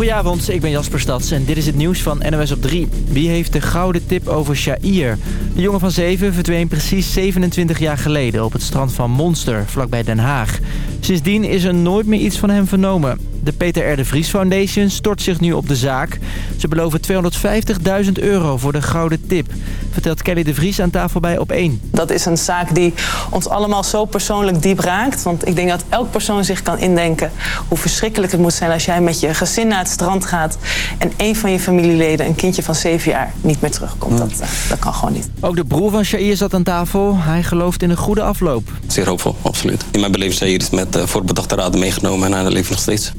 Goedenavond, ik ben Jasper Stads en dit is het nieuws van NOS op 3. Wie heeft de gouden tip over Shair? De jongen van 7 verdween precies 27 jaar geleden op het strand van Monster, vlakbij Den Haag. Sindsdien is er nooit meer iets van hem vernomen. De Peter R. de Vries Foundation stort zich nu op de zaak. Ze beloven 250.000 euro voor de gouden tip. Vertelt Kelly de Vries aan tafel bij Op1. Dat is een zaak die ons allemaal zo persoonlijk diep raakt. Want ik denk dat elk persoon zich kan indenken hoe verschrikkelijk het moet zijn... als jij met je gezin naar het strand gaat... en een van je familieleden, een kindje van 7 jaar, niet meer terugkomt. Dat, eh, dat kan gewoon niet. Ook de broer van Shair zat aan tafel. Hij gelooft in een goede afloop. Zeer hoopvol, absoluut. In mijn beleving Shair is met uh, voorbedachte raden meegenomen en hij leeft nog steeds.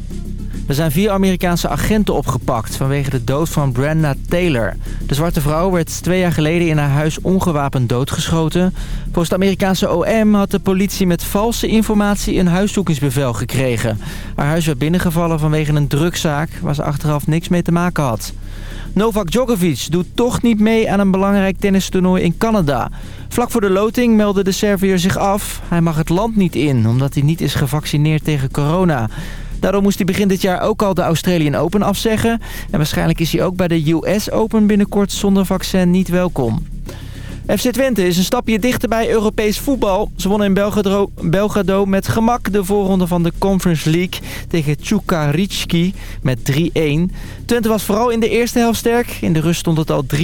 Er zijn vier Amerikaanse agenten opgepakt vanwege de dood van Brenda Taylor. De zwarte vrouw werd twee jaar geleden in haar huis ongewapend doodgeschoten. Volgens de Amerikaanse OM had de politie met valse informatie een huiszoekingsbevel gekregen. Haar huis werd binnengevallen vanwege een drugzaak waar ze achteraf niks mee te maken had. Novak Djokovic doet toch niet mee aan een belangrijk tennistoernooi in Canada. Vlak voor de loting meldde de Serviër zich af. Hij mag het land niet in, omdat hij niet is gevaccineerd tegen corona. Daarom moest hij begin dit jaar ook al de Australian Open afzeggen. En waarschijnlijk is hij ook bij de US Open binnenkort zonder vaccin niet welkom. FC Twente is een stapje dichter bij Europees voetbal. Ze wonnen in Belgrado, Belgrado met gemak de voorronde van de Conference League tegen Čukarički met 3-1. Twente was vooral in de eerste helft sterk. In de rust stond het al 3-0.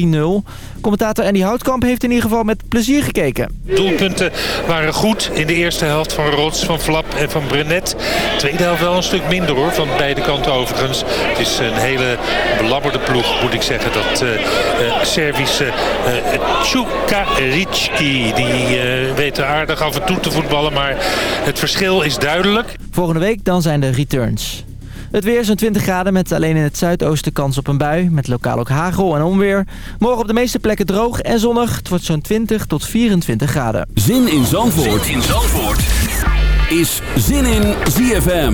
Commentator Andy Houtkamp heeft in ieder geval met plezier gekeken. Doelpunten waren goed in de eerste helft van Rots, van Flap en van Brenet. Tweede helft wel een stuk minder hoor, van beide kanten overigens. Het is een hele belabberde ploeg moet ik zeggen. Dat uh, uh, Servische uh, Čukarički, die uh, weet aardig af en toe te voetballen. Maar het verschil is duidelijk. Volgende week dan zijn de returns. Het weer zo'n 20 graden met alleen in het zuidoosten kans op een bui. Met lokaal ook hagel en onweer. Morgen op de meeste plekken droog en zonnig. Het wordt zo'n 20 tot 24 graden. Zin in Zandvoort, zin in Zandvoort. is Zin in ZFM.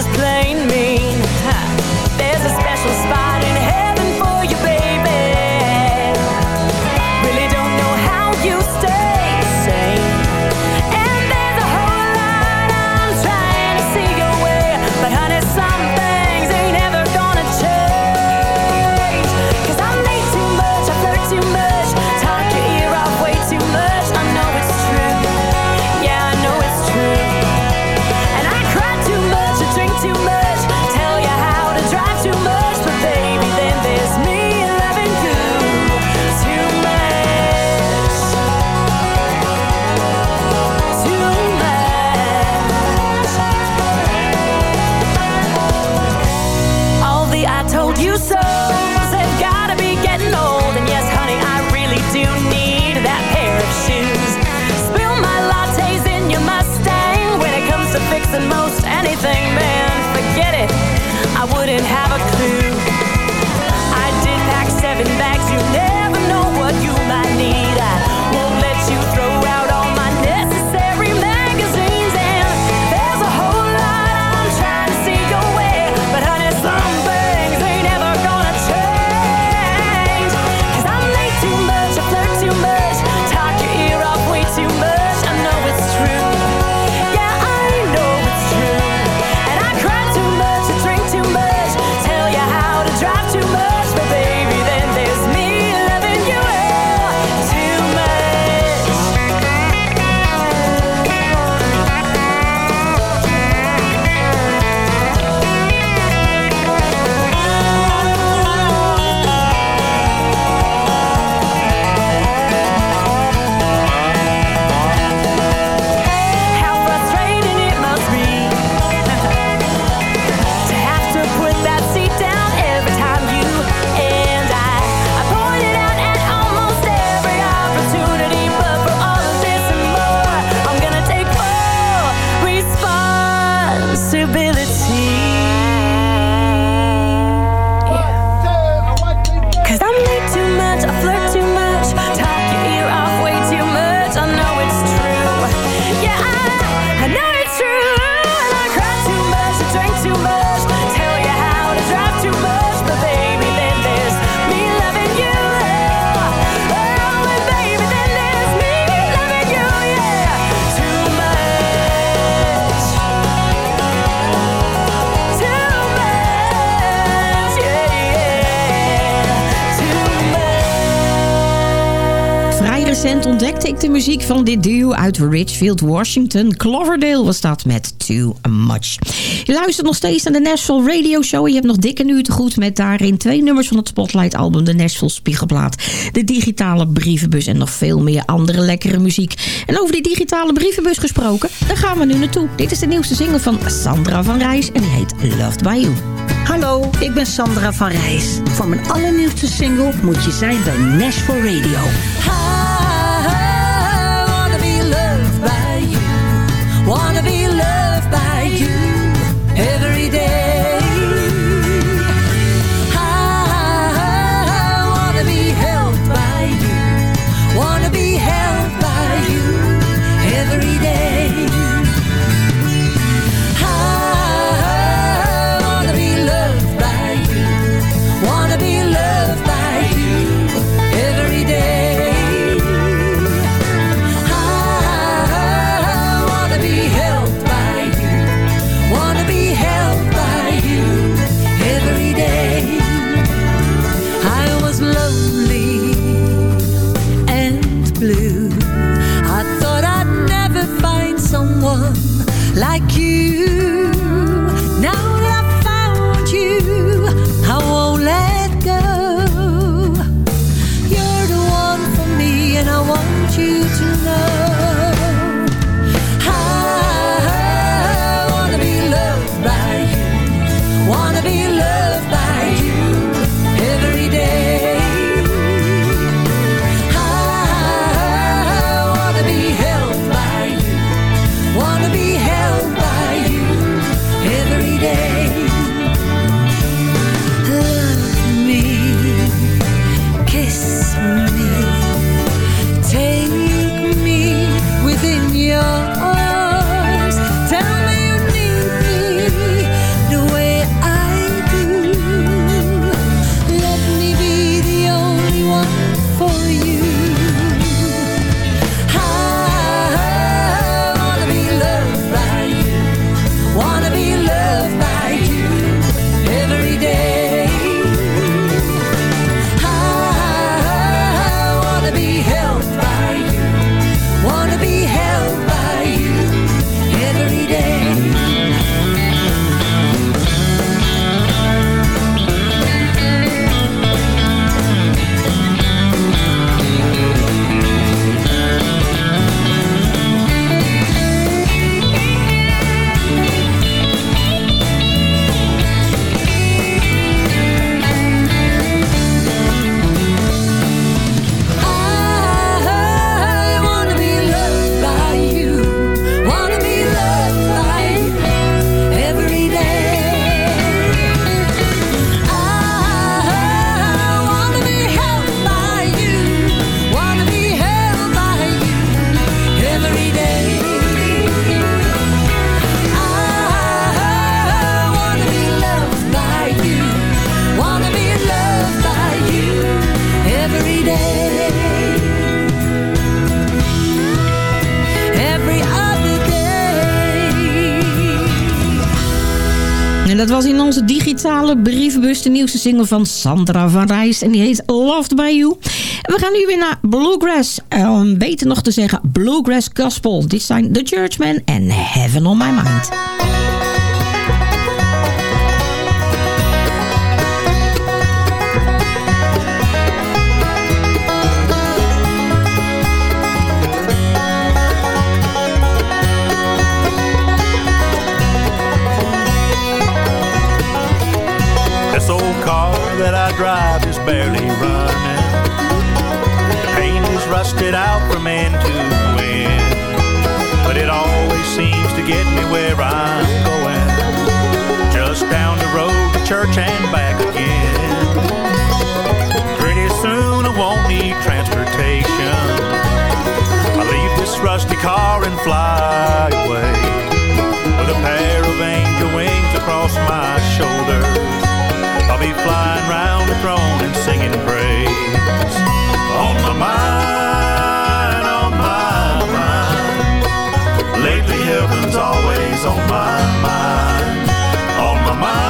Just plain recent ontdekte ik de muziek van dit duo uit Richfield, Washington. Cloverdale was dat met Too Much. Je luistert nog steeds naar de Nashville Radio Show. Je hebt nog dikke nu te goed met daarin twee nummers van het Spotlight album. De Nashville Spiegelblad, de digitale brievenbus en nog veel meer andere lekkere muziek. En over die digitale brievenbus gesproken, daar gaan we nu naartoe. Dit is de nieuwste single van Sandra van Rijs en die heet Loved By You. Hallo, ik ben Sandra van Rijs. Voor mijn allernieuwste single moet je zijn bij Nashville Radio. Dat was in onze digitale brievenbus de nieuwste single van Sandra van Rijs. En die heet Loved By You. We gaan nu weer naar Bluegrass. Om beter nog te zeggen Bluegrass Gospel. Dit zijn The Churchmen en Heaven On My Mind. I drive is barely running. The paint is rusted out from end to end. But it always seems to get me where I'm going. Just down the road to church and back again. Pretty soon I won't need transportation. I leave this rusty car and fly away. With a pair of angel wings across my shoulders. Be flying round the throne and singing praise. On my mind, on my mind. Lately heaven's always on my mind. On my mind,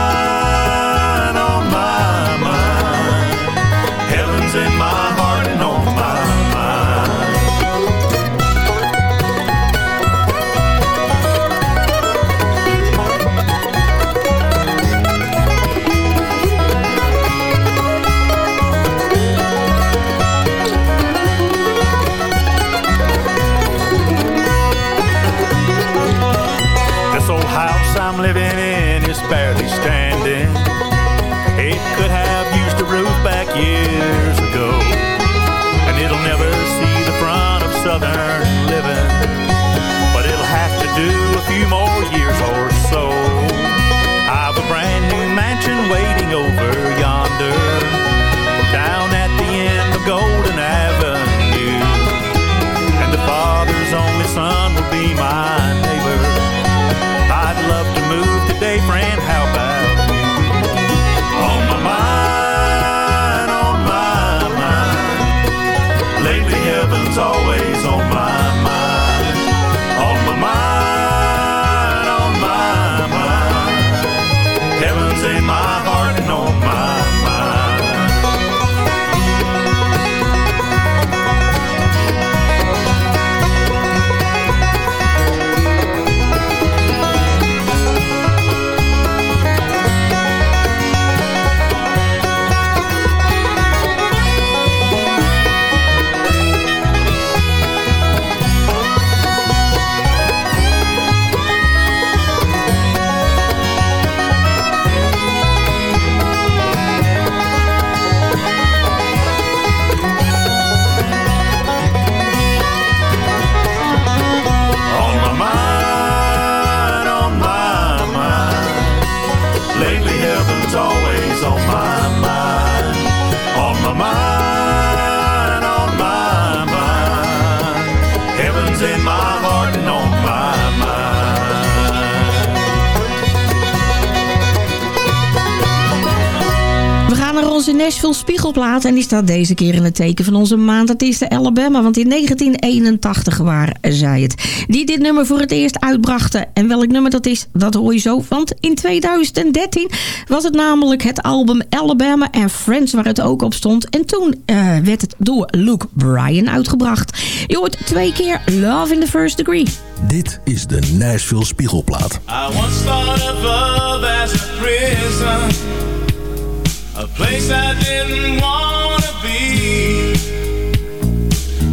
Nashville Spiegelplaat en die staat deze keer in het teken van onze maand. Dat is de Alabama, want in 1981 waren zij het. Die dit nummer voor het eerst uitbrachten. En welk nummer dat is, dat hoor je zo. Want in 2013 was het namelijk het album Alabama and Friends waar het ook op stond. En toen eh, werd het door Luke Bryan uitgebracht. Je hoort twee keer Love in the First Degree. Dit is de Nashville Spiegelplaat. I once thought of love as a prison, a place I didn't want to be.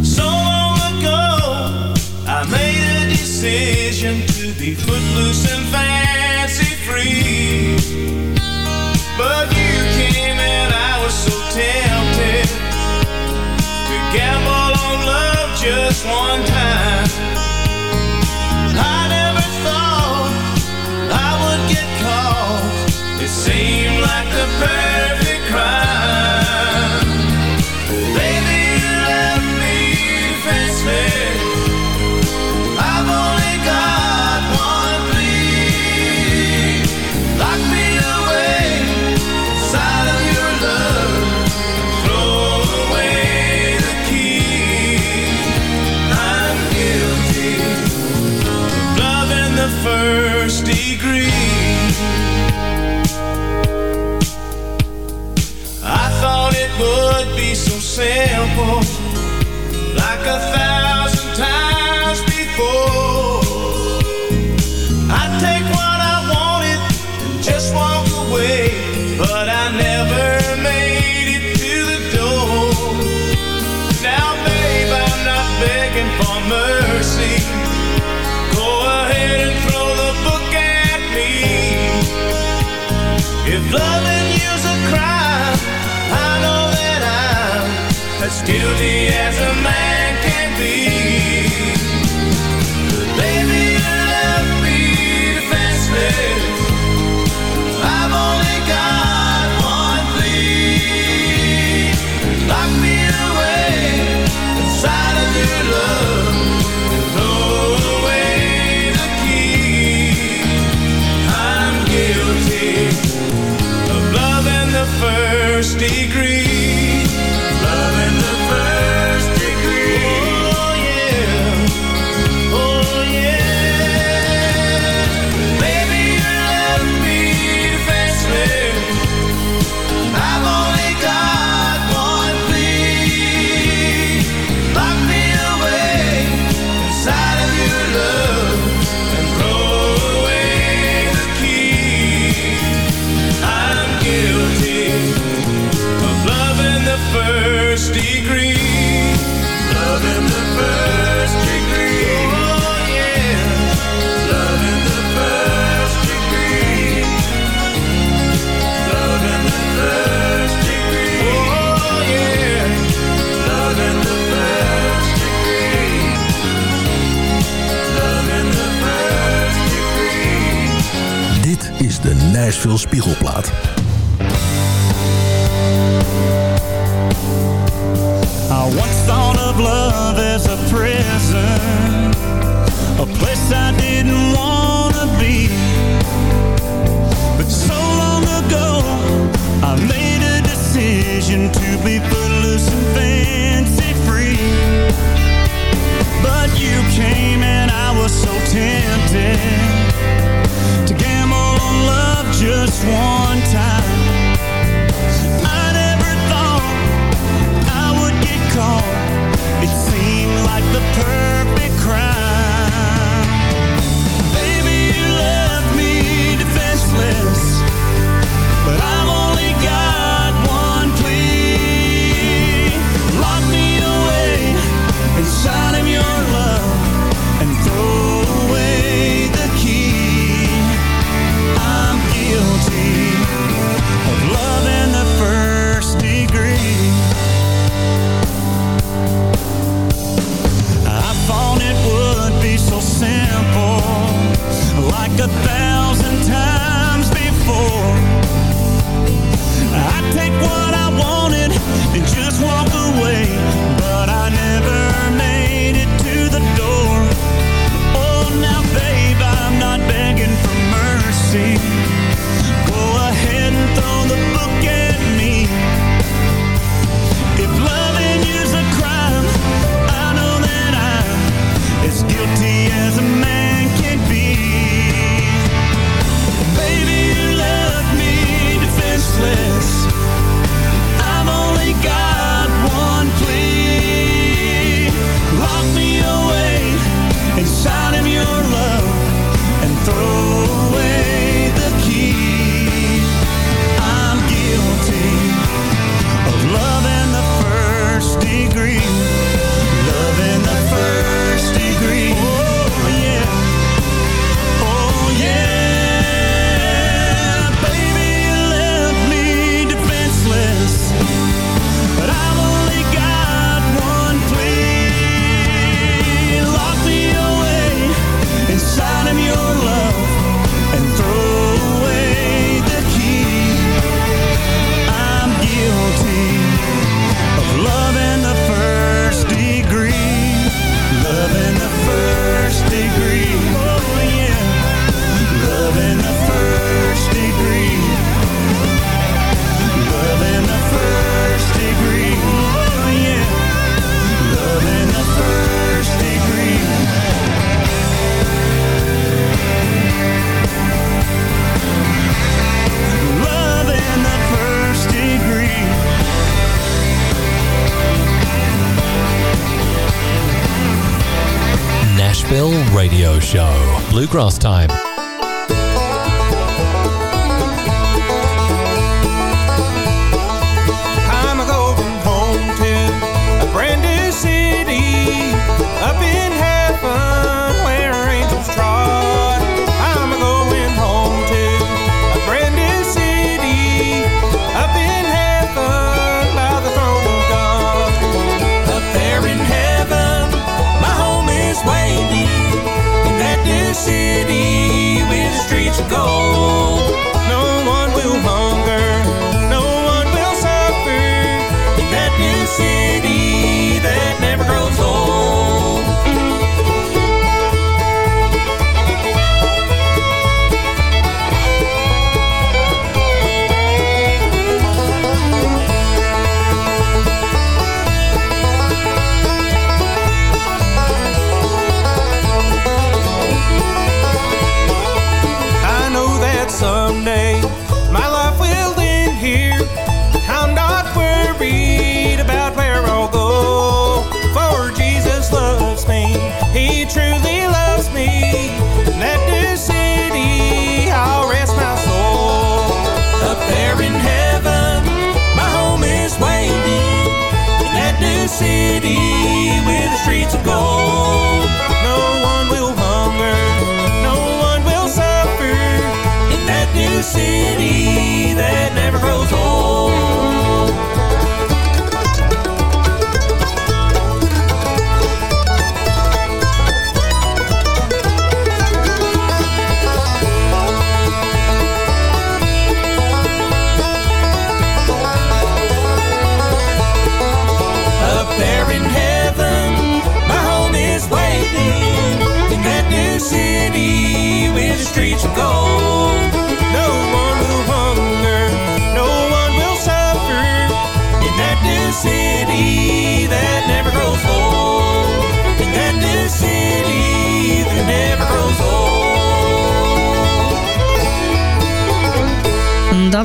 So long ago, I made a decision to be footloose and fancy free. But you came and I was so tempted to gamble on love just one time. I never thought I would get caught. It seemed like the perfect crime. Baby, you left me defenseless. I've only got one plea. Lock me away inside of your love. Throw away the key. I'm guilty love in the first degree. Simple, like a thousand as guilty as a man Nashville Spiegelplaat. I once thought of love as a prison? A place I didn't want to be. But so long ago I made a decision to be footloose and fancy free. But you came and I was so tempted. bluegrass time.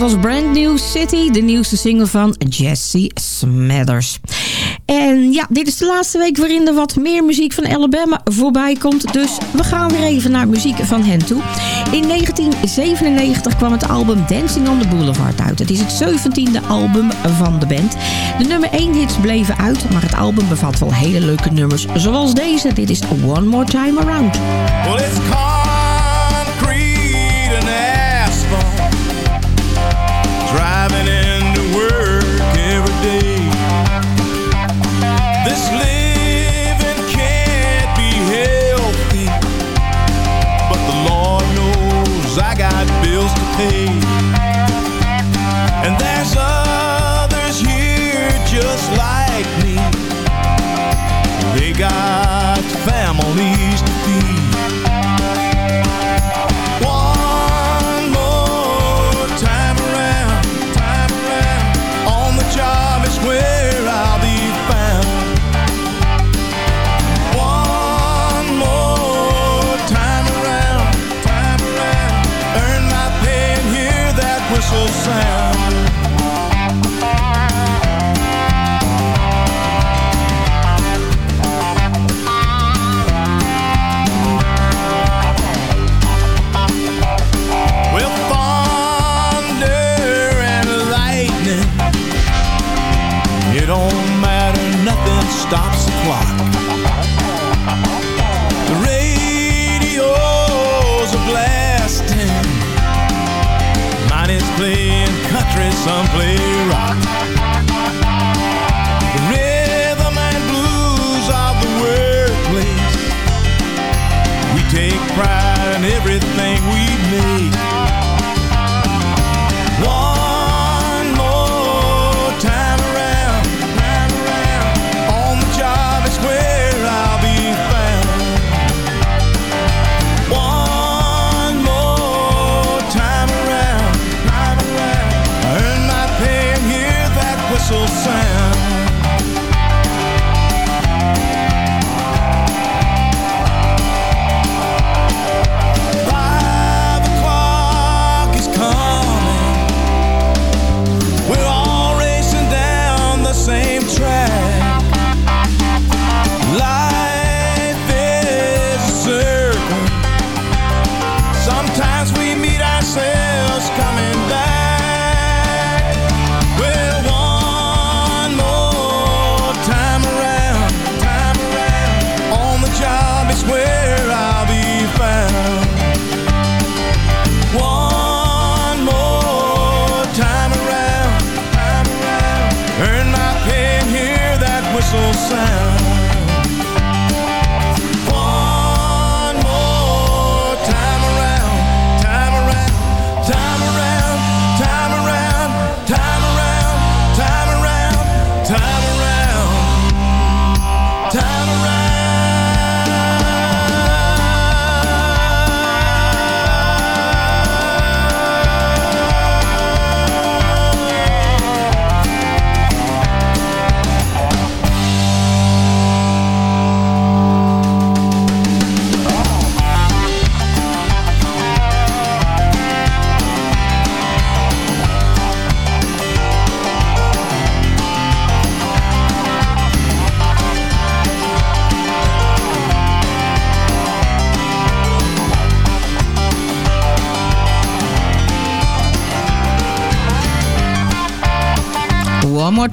Was Brand New City, de nieuwste single van Jesse Smathers. En ja, dit is de laatste week waarin er wat meer muziek van Alabama voorbij komt. Dus we gaan weer even naar muziek van hen toe. In 1997 kwam het album Dancing on the Boulevard uit. Het is het 17e album van de band. De nummer 1 hits bleven uit, maar het album bevat wel hele leuke nummers. Zoals deze, dit is One More Time Around. Well,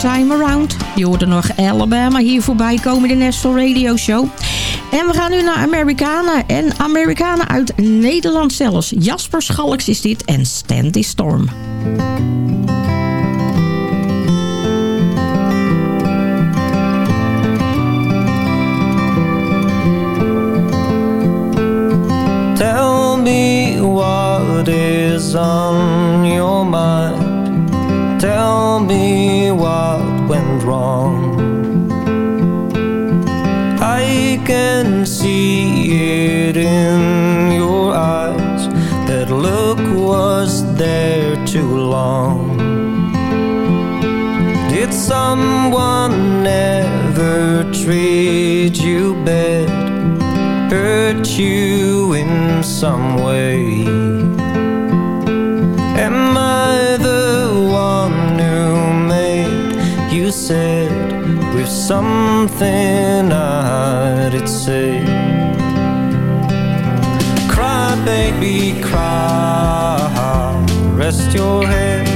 Time Around. Je hoorde nog Alabama hier voorbij komen, de Nashville Radio Show. En we gaan nu naar Amerikanen. En Amerikanen uit Nederland zelfs. Jasper Schalks is dit en Stand This Storm. Tell me what is on your mind. Tell me what went wrong. I can see it in your eyes. That look was there too long. Did someone ever treat you bad? Hurt you in some way? Said with something I'd say. Cry, baby, cry. Rest your head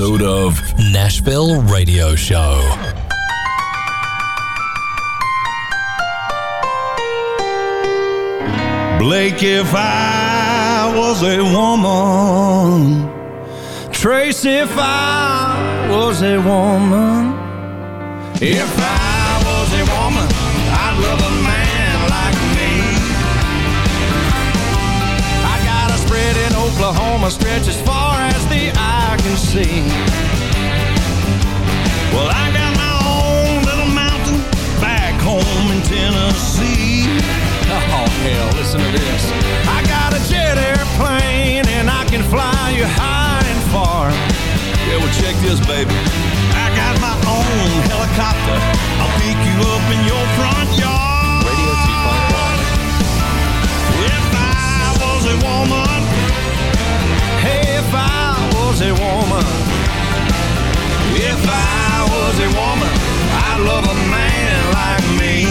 episode of Nashville Radio Show. Blake, if I was a woman, Tracy, if I was a woman, if I was a woman, I'd love a man like me. I got a spread in Oklahoma, stretch as far as the eye can see. Well, I got my own little mountain back home in Tennessee. Oh, hell, listen to this. I got a jet airplane and I can fly you high and far. Yeah, well, check this, baby. I got my own helicopter. I'll pick you up in your front yard. Radio If I was a woman, hey, if I a woman, if I was a woman, I'd love a man like me.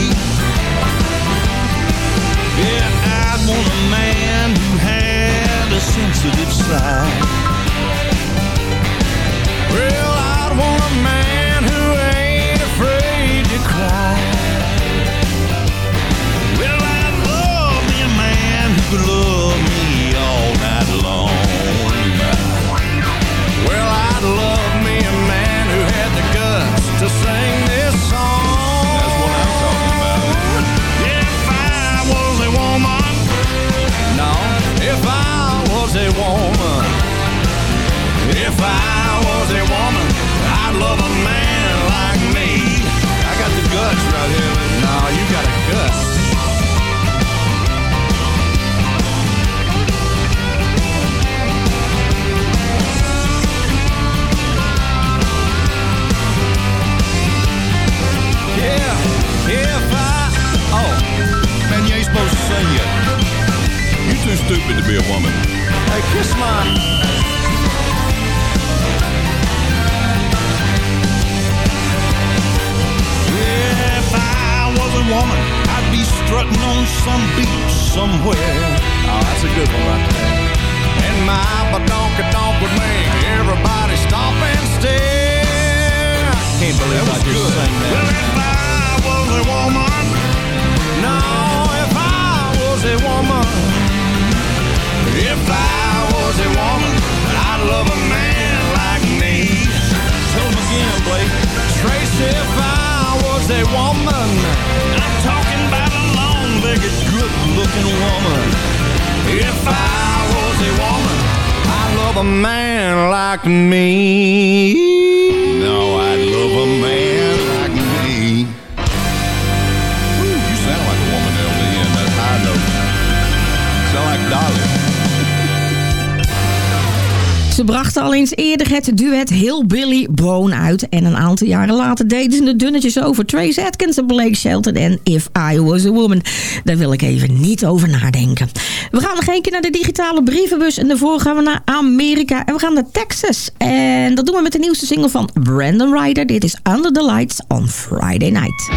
Yeah, I'd want a man who had a sensitive side. Well, woman, if I was a woman, I'd love a man like me. I got the guts right here. No, you got a gut. Yeah, if I. Oh, man, you ain't supposed to sing yet. You're too stupid to be a woman. Hey, kiss my. If I was a woman, I'd be strutting on some beach somewhere. Oh, that's a good one right there. And my badonka donk would make everybody stop and stare. I can't believe I just sang that. Well, if I was a woman, no, if I was a woman, if I a woman, I'd love a man like me. Tell him again, Blake. Trace, if I was a woman, I'm talking about a long-legged, good-looking woman. If I was a woman, I'd love a man like me. Ze brachten al eens eerder het duet Hillbilly Bone uit. En een aantal jaren later deden ze de dunnetjes over Trace Atkins en Blake Shelton en If I Was A Woman. Daar wil ik even niet over nadenken. We gaan nog één keer naar de digitale brievenbus. En daarvoor gaan we naar Amerika. En we gaan naar Texas. En dat doen we met de nieuwste single van Brandon Ryder. Dit is Under the Lights on Friday Night.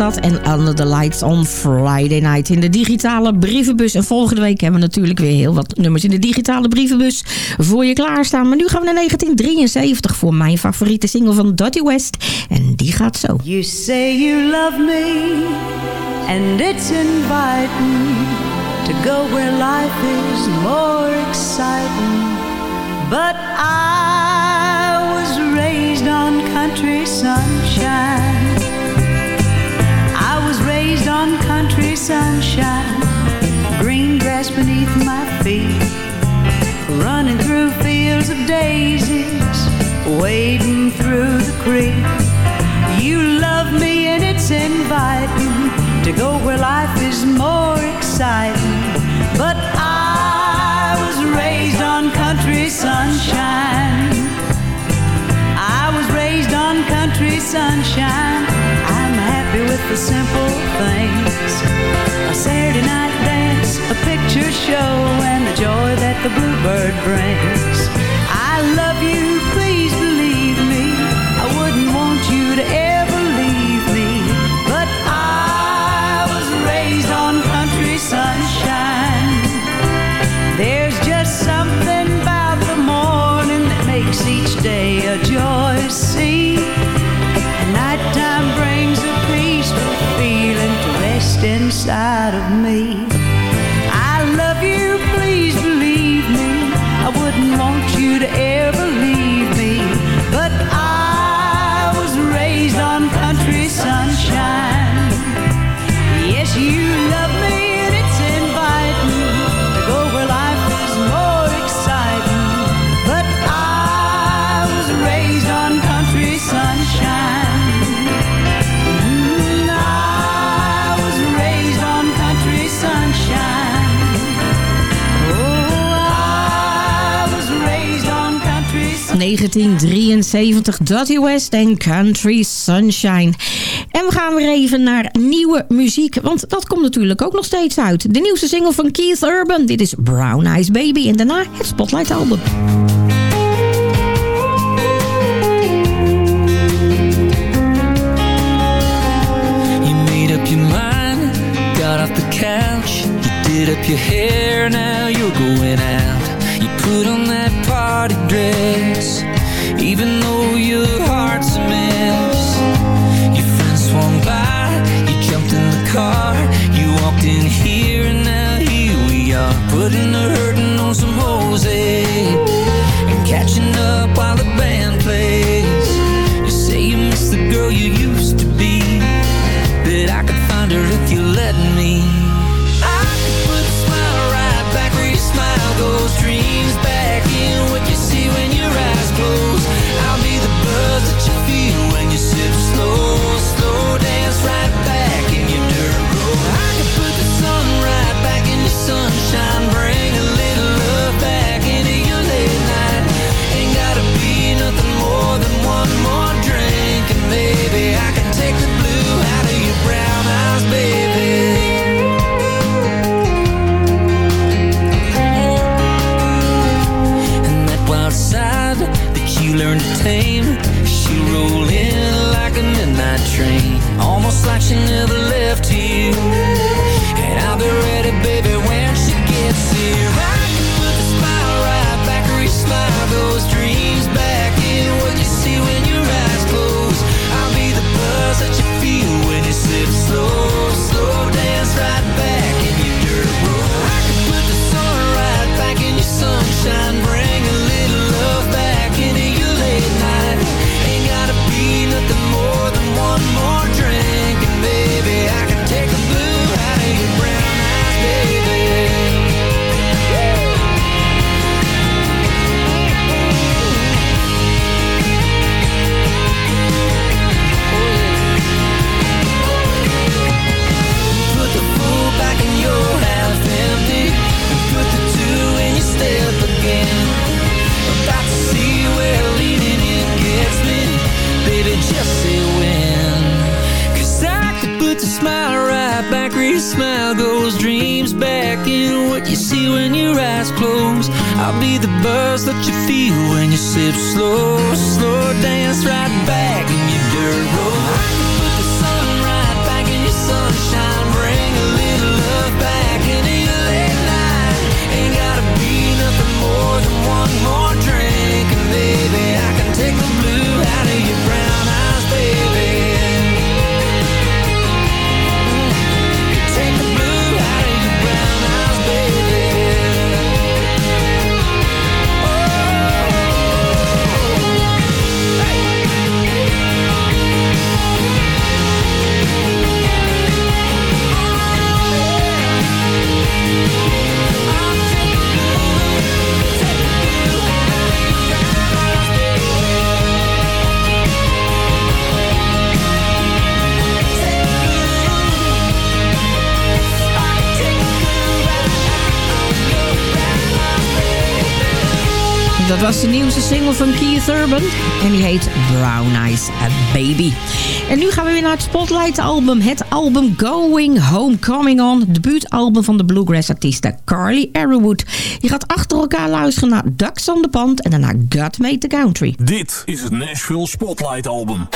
En Under the Lights on Friday Night in de digitale brievenbus. En volgende week hebben we natuurlijk weer heel wat nummers in de digitale brievenbus voor je klaarstaan. Maar nu gaan we naar 1973 voor mijn favoriete single van Dottie West. En die gaat zo. You say you love me, and it's inviting to go where life is more exciting. But I was raised on country sunshine. On country sunshine. Green grass beneath my feet. Running through fields of daisies. Wading through the creek. You love me and it's inviting to go where life is more exciting. But I was raised on country sunshine. I was raised on country sunshine. The simple things. A Saturday night dance, a picture show, and the joy that the bluebird brings. 1973, Dottie West en Country Sunshine. En we gaan weer even naar nieuwe muziek, want dat komt natuurlijk ook nog steeds uit. De nieuwste single van Keith Urban, dit is Brown Eyes Baby. En daarna het Spotlight album. You made up your mind, got off the couch. You did up your hair, now you're going out. You put on that party dress, even though your heart's a mess. Your friends swung by, you jumped in the car. You walked in here, and now here we are, putting the hurting on some Jose and catching up while the band plays. Train, almost like she never left you. Nieuwste single van Keith Urban. En die heet Brown Eyes Baby. En nu gaan we weer naar het Spotlight album. Het album Going Home Coming On. Debuutalbum van de bluegrass artieste Carly Arrowwood. Je gaat achter elkaar luisteren naar Ducks on the Pond. En daarna God Made the Country. Dit is het Nashville Spotlight album.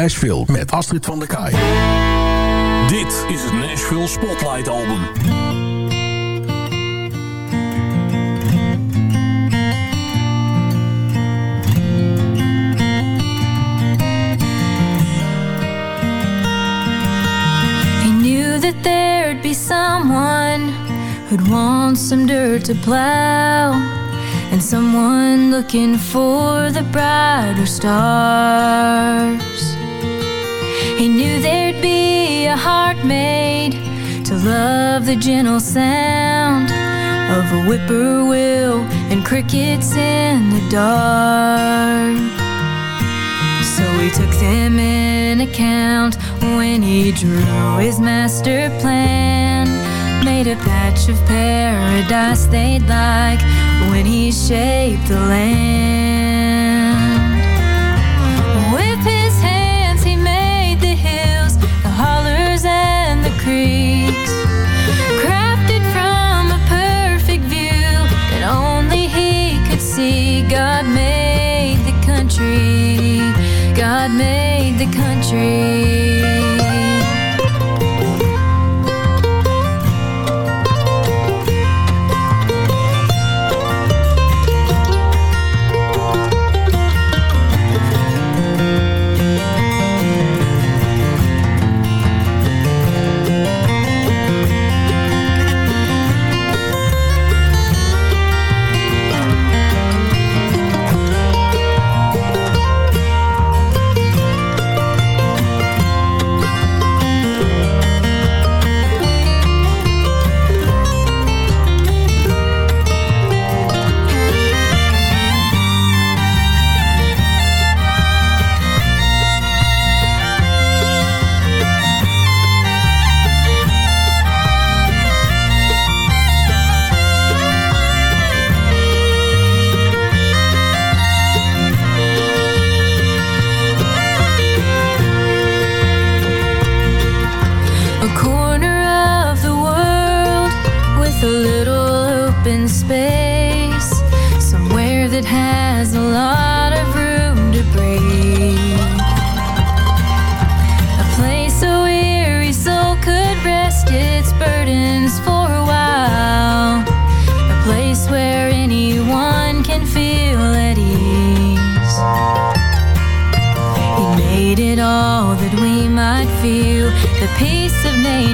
Nashville met Astrid van der Kaai. Dit is het Nashville Spotlight album. He knew that there'd be someone who'd want some dirt to plow, and someone looking for the brighter stars. He knew there'd be a heart made to love the gentle sound of a whippoorwill and crickets in the dark. So he took them in account when he drew his master plan. Made a patch of paradise they'd like when he shaped the land. God made the country. God made the country.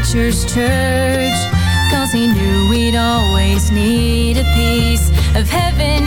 preacher's church. Cause he knew we'd always need a piece of heaven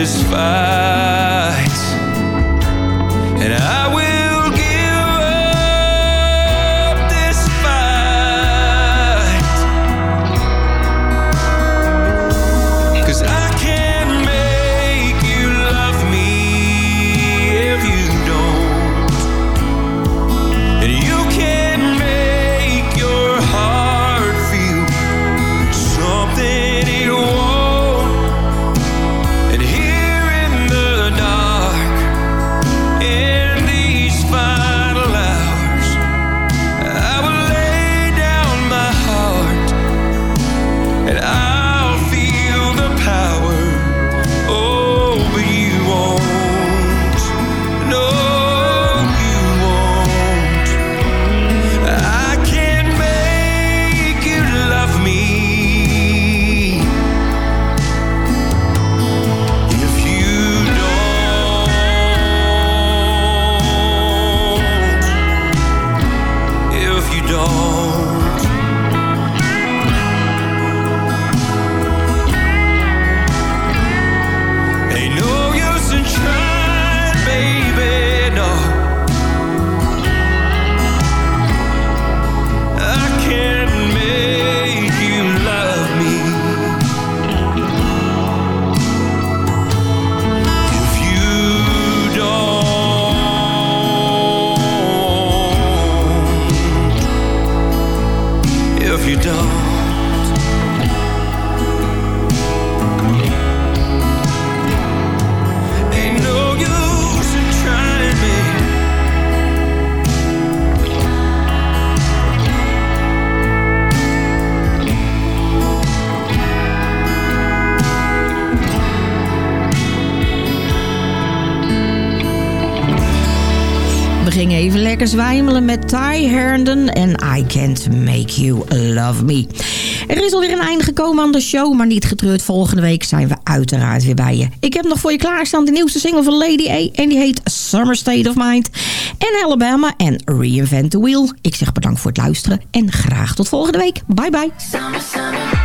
this fight, and I. even lekker zwijmelen met Ty Herndon en I Can't Make You Love Me. Er is alweer een einde gekomen aan de show, maar niet getreurd. Volgende week zijn we uiteraard weer bij je. Ik heb nog voor je klaarstaan de nieuwste single van Lady A en die heet Summer State of Mind. En Alabama en Reinvent the Wheel. Ik zeg bedankt voor het luisteren en graag tot volgende week. Bye bye. I'm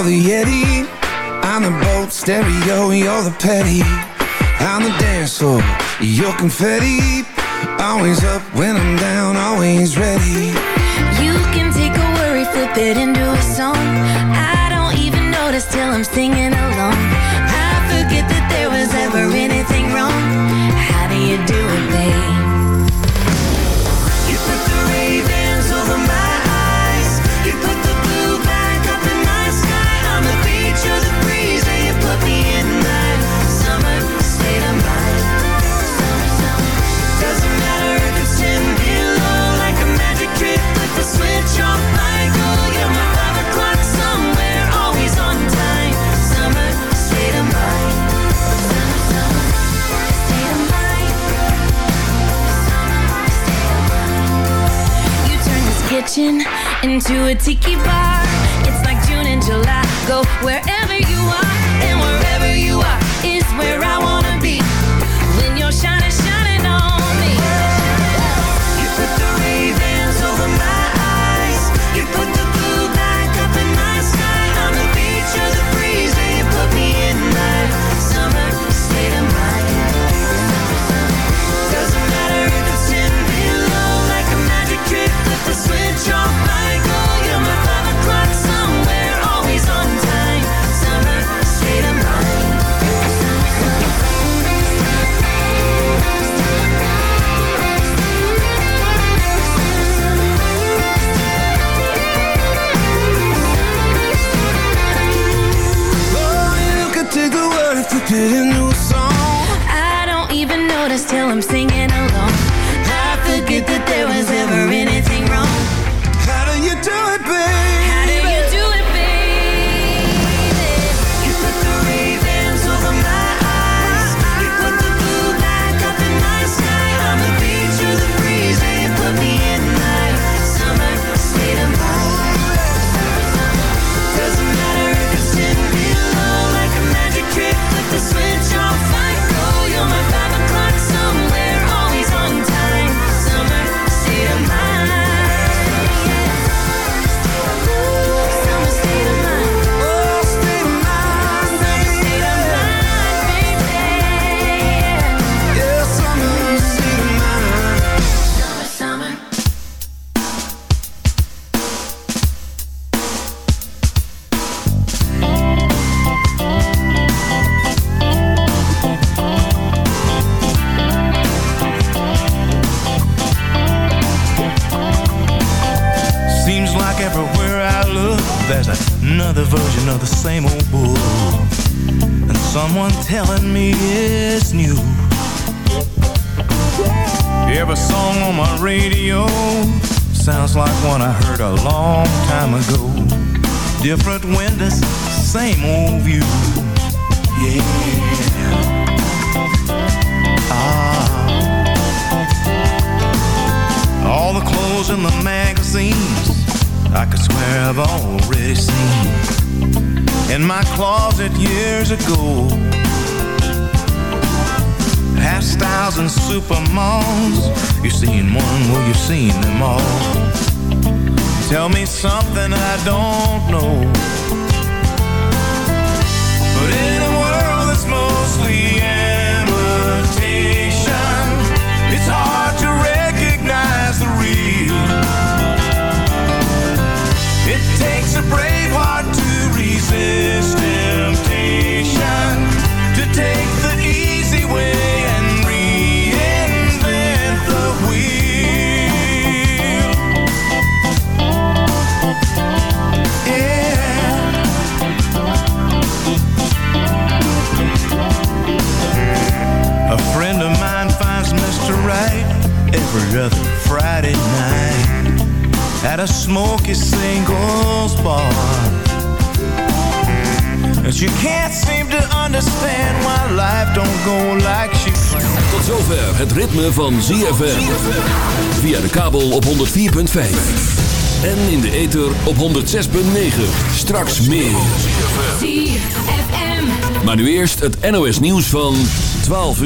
you're the Yeti. I'm the boat stereo, you're the petty. I'm the dance floor, you're confetti. Always up when I'm down, always ready. You can take a worry, flip it into a song. I don't even notice till I'm singing along. Kitchen into a tiki bar. It's like June and July. Go wherever there's another version of the same old bull. And someone telling me it's new. Every song on my radio sounds like one I heard a long time ago. Different windows, same old view. Yeah. Ah. All the clothes in the magazines I could swear I've already seen In my closet years ago. Hairstyles and supermodels You've seen one, well you've seen them all. Tell me something I don't know of Friday night At a smoky singles bar as you can't seem to understand why life don't go like she Tot zover het ritme van ZFM Via de kabel op 104.5 en in de ether op 106,9. Straks meer. Maar nu eerst het NOS nieuws van 12 uur.